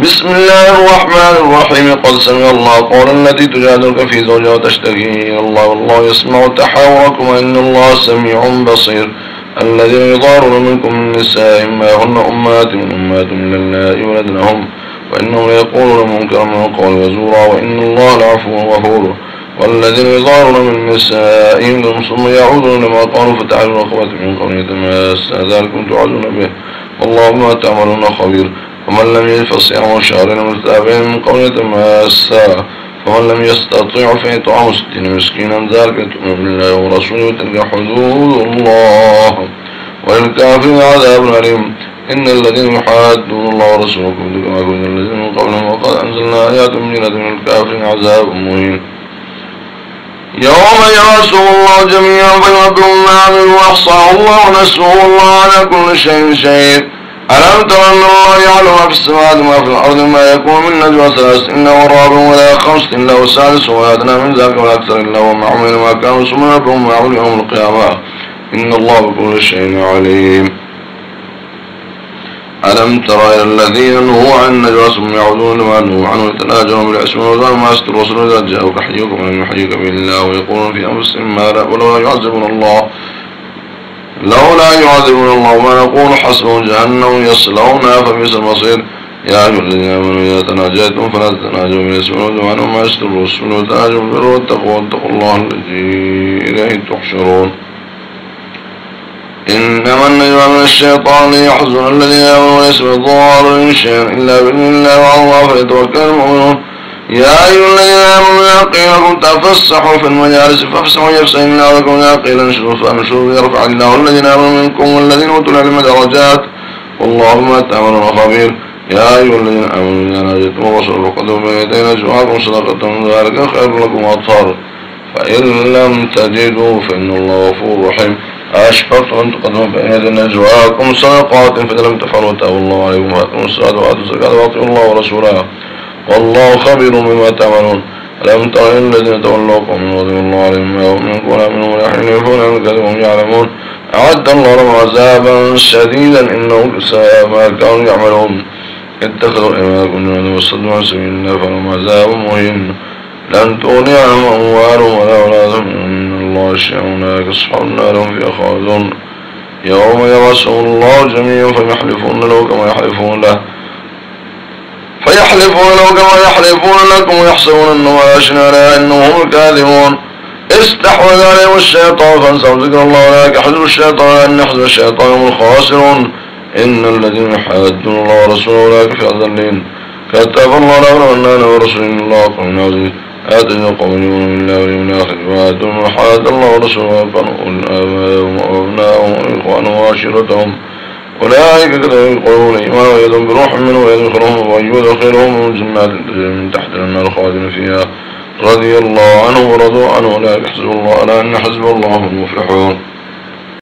بسم الله الرحمن الرحيم. قد سمع الله قول التي تجادلك في زوجها وتشتكي. إلى الله والله يسمع تحاوركم إن الله سميع بصير. الذين يظهرون منكم من نساء ما هن أمهات من أمهات من الله ولدنهم. وإنهم يقولون منكرا من القول وزورا. وإن الله لعفو غفور. والذين يظهرون من نسائهم ثم يعودون لما قالوا فتعالوا رقبة من قول يتماسى ذلكم تعدون به. والله ما تعملون خبير. ومن لم يجد فصيام شهرين متتابعين من قول يتماسى فمن لم يستطيع فإطعام ستين مسكينا ذلك تؤمن بالله ورسوله وتلك حدود الله. وللكافرين عذاب أليم. إن الذين يحادون الله ورسوله كما كنت الذين من قبلهم وقد أنزلنا آيات من الكافرين عذاب مهين. يوم يرسل الله جميعا فينبئهم ما عملوا وأحصاه الله ونسوه الله على كل شيء شيء ألم تر أن الله يعلم ما في السماوات وما في الأرض ما يكون من نجوى ثلاث؟ إلا ورابع ولا خمس إلا وسادس وأدنى من ذلك ولا أكثر إلا ومعهم ما كانوا ثم نبئهم معهم يوم القيامة. إن الله بكل شيء عليم. ألم تر إلى الذين نهوا عن النجوى ثم يعودون لما نهوا عنه يتناجون بالعصم والعدوان ما يستر الرسول إذا جاءوك حيوكم ولم يحييك بالله ويقولون في أنفسهم ما لا ولولا يعذبون الله. لولا يعذبون الله ما نقول حسبهم جهنم يصلونها فبئس المصير. يا أيها الذين آمنوا إذا تناجيتم فلا تتناجوا بالاسم والعدوان وما يستر الرسول وتناجوا بالبر والتقوى واتقوا الله الذي إليه تحشرون. إنما النجوى من الشيطان ليحزن الذين آمنوا وليس من شيئا إلا بإذن الله وعلى الله فليتوكل المؤمنون. يا أيها الذين لكم تفسحوا في المجالس فافسحوا يفسح الله لكم قيل انشروا فانشروا يرفع الله الذين آمنوا منكم والذين أوتوا العلم درجات والله ما تعملون خبير. يا أيها الذين آمنوا إذا ناجيتم الرسول فقدموا بين يدي نجواكم صدقة ذلك خير لكم وأطهر. فإن لم تجدوا فإن الله غفور رحيم. أشفقتم أن تقدموا بين يدي نجواكم صدقات. فإذا لم تفعلوا تأبوا الله عليكم وأتموا الصلاة وآتوا الزكاة وأطيعوا الله ورسوله. والله خبير بما تعملون. ألم تر الذين تولوا قوم رضي الله عليهم ما هم منكم ولا منهم يحلفون الكذب وهم يعلمون. أعد الله لهم عذابا شديدا إنه ساء ما كانوا يعملون. اتخذوا إيمانكم جنودا وصدوا عن سبيل الله فلهم عذاب مهين. لن تغني عنهم أموالهم ولا أولادهم من الله شيئا أولئك أصحاب النار هم فيها خالدون. يوم يبعثهم الله جميعا فيحلفون له كما يحلفون له. فيحلفون له كما يحلفون لكم ويحسبون أنه أشنا لا إنهم الكاذبون. استحوذ عليهم الشيطان فانسوا ذكر الله أولئك حزب الشيطان أن حزب الشيطان هم الخاسرون. إن الذين يحادون الله ورسوله أولئك في أذلين كتب الله لهم أن أنا ورسول الله قوم عزيز آتنا قوم يؤمنون بالله واليوم الآخر وآتوا حاد الله ورسوله آباءهم وأبناءهم وإخوانهم وعشيرتهم. أولئك يقولون إيمان ويدهم بروح منه ويدخلهم ويدخلهم تجري من تحت النار خالدين فيها. رضي الله عنه ورضوا عنه لا يحزب الله ألا أن حزب الله هم المفلحون.